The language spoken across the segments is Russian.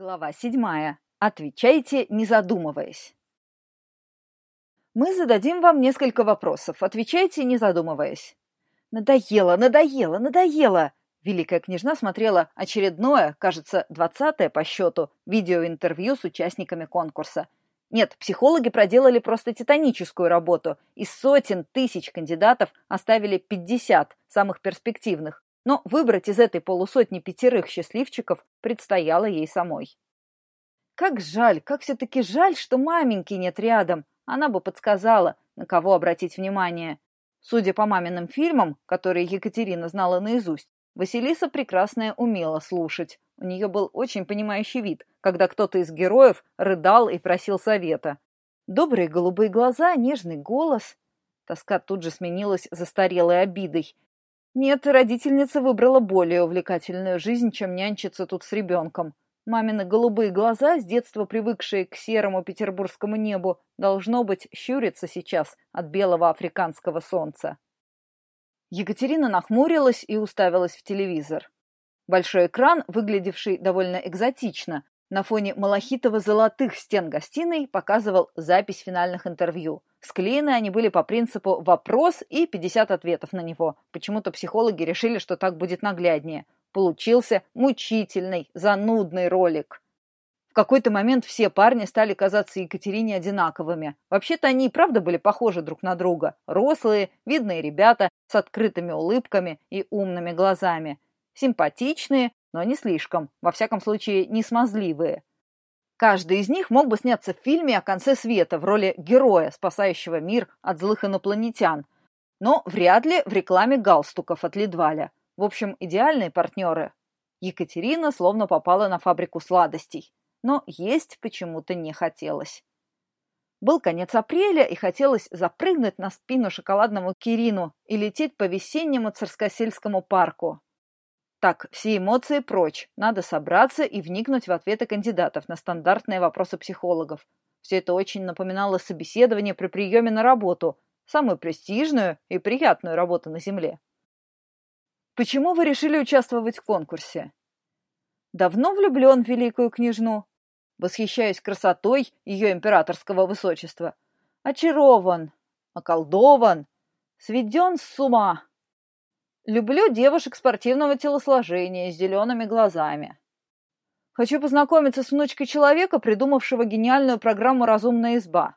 Глава седьмая. Отвечайте, не задумываясь. Мы зададим вам несколько вопросов. Отвечайте, не задумываясь. Надоело, надоело, надоело. Великая княжна смотрела очередное, кажется, двадцатое по счету, видеоинтервью с участниками конкурса. Нет, психологи проделали просто титаническую работу. Из сотен тысяч кандидатов оставили 50 самых перспективных, но выбрать из этой полусотни пятерых счастливчиков предстояло ей самой. Как жаль, как все-таки жаль, что маменьки нет рядом. Она бы подсказала, на кого обратить внимание. Судя по маминым фильмам, которые Екатерина знала наизусть, Василиса прекрасная умела слушать. У нее был очень понимающий вид, когда кто-то из героев рыдал и просил совета. Добрые голубые глаза, нежный голос. Тоска тут же сменилась застарелой обидой. Нет, родительница выбрала более увлекательную жизнь, чем нянчиться тут с ребенком. Мамины голубые глаза, с детства привыкшие к серому петербургскому небу, должно быть, щурятся сейчас от белого африканского солнца. Екатерина нахмурилась и уставилась в телевизор. Большой экран, выглядевший довольно экзотично, на фоне малахитово-золотых стен гостиной показывал запись финальных интервью. Склеены они были по принципу «вопрос» и 50 ответов на него. Почему-то психологи решили, что так будет нагляднее. Получился мучительный, занудный ролик. В какой-то момент все парни стали казаться Екатерине одинаковыми. Вообще-то они и правда были похожи друг на друга. Рослые, видные ребята с открытыми улыбками и умными глазами. Симпатичные, но не слишком, во всяком случае не смазливые. Каждый из них мог бы сняться в фильме о конце света в роли героя, спасающего мир от злых инопланетян, но вряд ли в рекламе галстуков от Лидваля. В общем, идеальные партнеры. Екатерина словно попала на фабрику сладостей, но есть почему-то не хотелось. Был конец апреля, и хотелось запрыгнуть на спину шоколадному Кирину и лететь по весеннему царскосельскому парку. Так, все эмоции прочь. Надо собраться и вникнуть в ответы кандидатов на стандартные вопросы психологов. Все это очень напоминало собеседование при приеме на работу, самую престижную и приятную работу на Земле. Почему вы решили участвовать в конкурсе? Давно влюблен в великую княжну. Восхищаюсь красотой ее императорского высочества. Очарован, околдован, сведен с ума. Люблю девушек спортивного телосложения с зелеными глазами. Хочу познакомиться с внучкой человека, придумавшего гениальную программу «Разумная изба».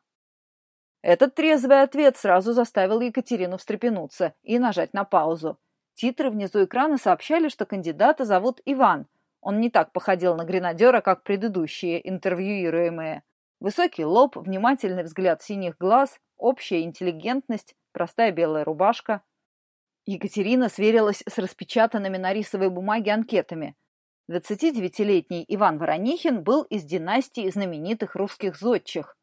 Этот трезвый ответ сразу заставил Екатерину встрепенуться и нажать на паузу. Титры внизу экрана сообщали, что кандидата зовут Иван. Он не так походил на гренадера, как предыдущие интервьюируемые. Высокий лоб, внимательный взгляд синих глаз, общая интеллигентность, простая белая рубашка – Екатерина сверилась с распечатанными на рисовой бумаге анкетами. 29-летний Иван Воронихин был из династии знаменитых русских зодчих.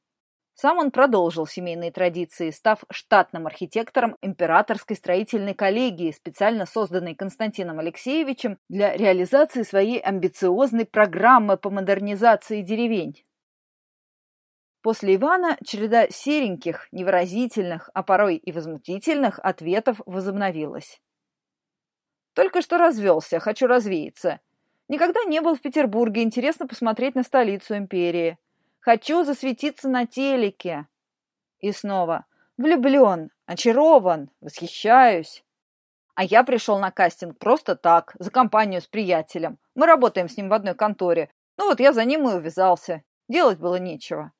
Сам он продолжил семейные традиции, став штатным архитектором императорской строительной коллегии, специально созданной Константином Алексеевичем для реализации своей амбициозной программы по модернизации деревень. После Ивана череда сереньких, невыразительных, а порой и возмутительных ответов возобновилась. «Только что развелся, хочу развеяться. Никогда не был в Петербурге, интересно посмотреть на столицу империи. Хочу засветиться на телеке». И снова «Влюблен, очарован, восхищаюсь». А я пришел на кастинг просто так, за компанию с приятелем. Мы работаем с ним в одной конторе. Ну вот я за ним и увязался. Делать было нечего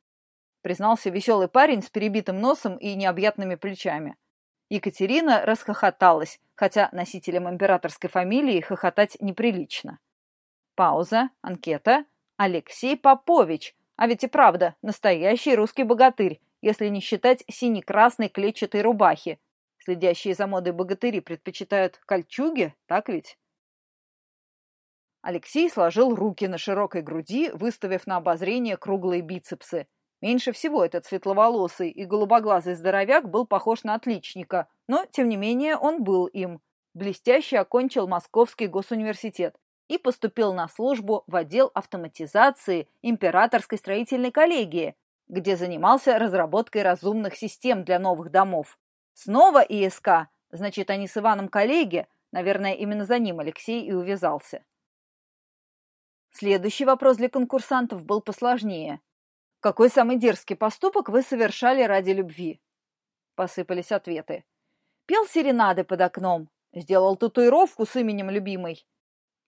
признался веселый парень с перебитым носом и необъятными плечами. Екатерина расхохоталась, хотя носителям императорской фамилии хохотать неприлично. Пауза, анкета. Алексей Попович. А ведь и правда, настоящий русский богатырь, если не считать сине-красной клетчатой рубахи. Следящие за модой богатыри предпочитают кольчуги, так ведь? Алексей сложил руки на широкой груди, выставив на обозрение круглые бицепсы – Меньше всего этот светловолосый и голубоглазый здоровяк был похож на отличника, но, тем не менее, он был им. Блестяще окончил Московский госуниверситет и поступил на службу в отдел автоматизации Императорской строительной коллегии, где занимался разработкой разумных систем для новых домов. Снова ИСК, значит, они с Иваном коллеги, наверное, именно за ним Алексей и увязался. Следующий вопрос для конкурсантов был посложнее. Какой самый дерзкий поступок вы совершали ради любви? Посыпались ответы. Пел серенады под окном, сделал татуировку с именем любимой.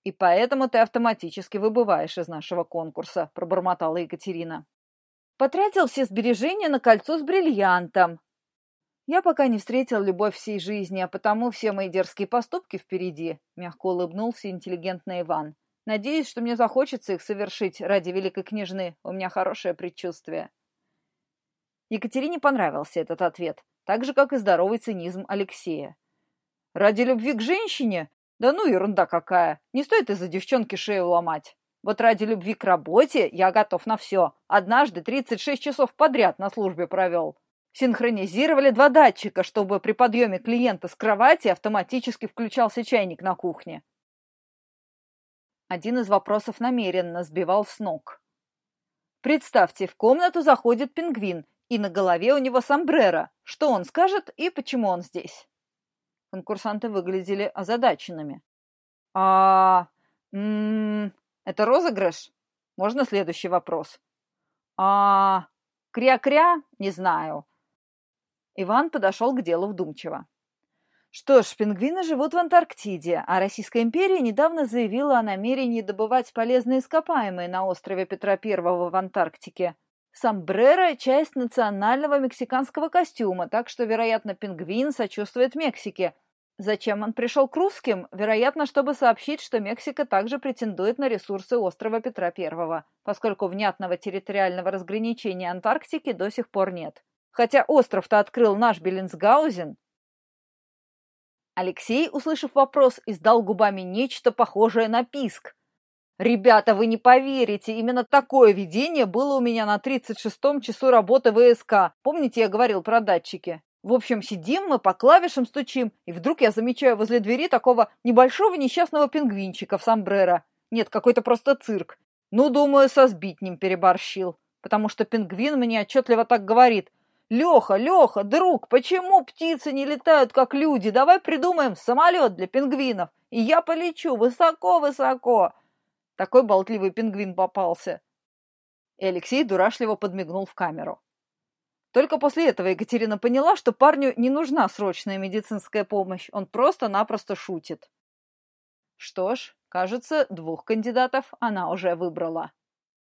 И поэтому ты автоматически выбываешь из нашего конкурса, пробормотала Екатерина. Потратил все сбережения на кольцо с бриллиантом. Я пока не встретил любовь всей жизни, а потому все мои дерзкие поступки впереди, мягко улыбнулся интеллигентный Иван. Надеюсь, что мне захочется их совершить ради великой княжны. У меня хорошее предчувствие. Екатерине понравился этот ответ, так же, как и здоровый цинизм Алексея. Ради любви к женщине? Да ну ерунда какая. Не стоит из-за девчонки шею ломать. Вот ради любви к работе я готов на все. Однажды 36 часов подряд на службе провел. Синхронизировали два датчика, чтобы при подъеме клиента с кровати автоматически включался чайник на кухне. Один из вопросов намеренно сбивал с ног. Представьте, в комнату заходит пингвин, и на голове у него сомбреро. Что он скажет и почему он здесь? Конкурсанты выглядели озадаченными. А, м -м, это розыгрыш? Можно следующий вопрос? А, кря-кря? Не знаю. Иван подошел к делу вдумчиво. Что ж, пингвины живут в Антарктиде, а Российская империя недавно заявила о намерении добывать полезные ископаемые на острове Петра I в Антарктике. Сомбреро – часть национального мексиканского костюма, так что, вероятно, пингвин сочувствует Мексике. Зачем он пришел к русским? Вероятно, чтобы сообщить, что Мексика также претендует на ресурсы острова Петра I, поскольку внятного территориального разграничения Антарктики до сих пор нет. Хотя остров-то открыл наш Беллинсгаузен, Алексей, услышав вопрос, издал губами нечто похожее на писк. «Ребята, вы не поверите, именно такое видение было у меня на 36-м часу работы ВСК. Помните, я говорил про датчики? В общем, сидим мы, по клавишам стучим, и вдруг я замечаю возле двери такого небольшого несчастного пингвинчика в сомбреро. Нет, какой-то просто цирк. Ну, думаю, со сбитнем переборщил, потому что пингвин мне отчетливо так говорит – Леха, Леха, друг, почему птицы не летают, как люди? Давай придумаем самолет для пингвинов, и я полечу высоко-высоко. Такой болтливый пингвин попался. И Алексей дурашливо подмигнул в камеру. Только после этого Екатерина поняла, что парню не нужна срочная медицинская помощь, он просто-напросто шутит. Что ж, кажется, двух кандидатов она уже выбрала.